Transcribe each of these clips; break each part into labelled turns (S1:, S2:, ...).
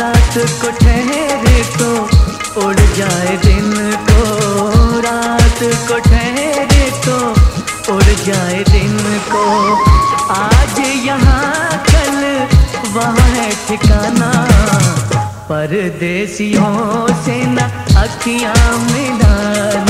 S1: रात को ठहरे तो उड़ जाए दिन को। रात को ठहरे तो उड़ जाए दिन को। आज यहाँ कल वहाँ ठिकाना। परदेसियों से न अखियाँ मिलाना।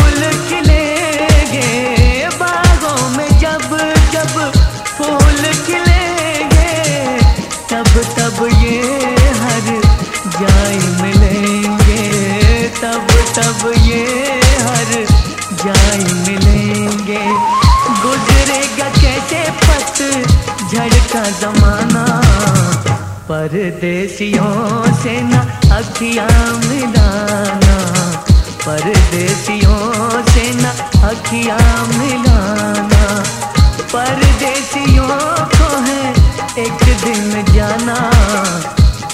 S1: मिलाना तब तब ये हर जाए मिलेंगे। गुजरेगा कैसे पत झड़ का जमाना परदेसियों से न अखियाँ मिलाना परदेसियों से न अखियाँ मिलाना। परदेसियों को है एक दिन जाना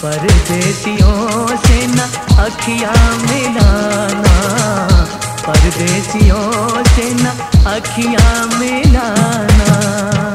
S1: परदेसियों से न अखियाँ मिलाना। परदेसियों से न अखियाँ मिलाना।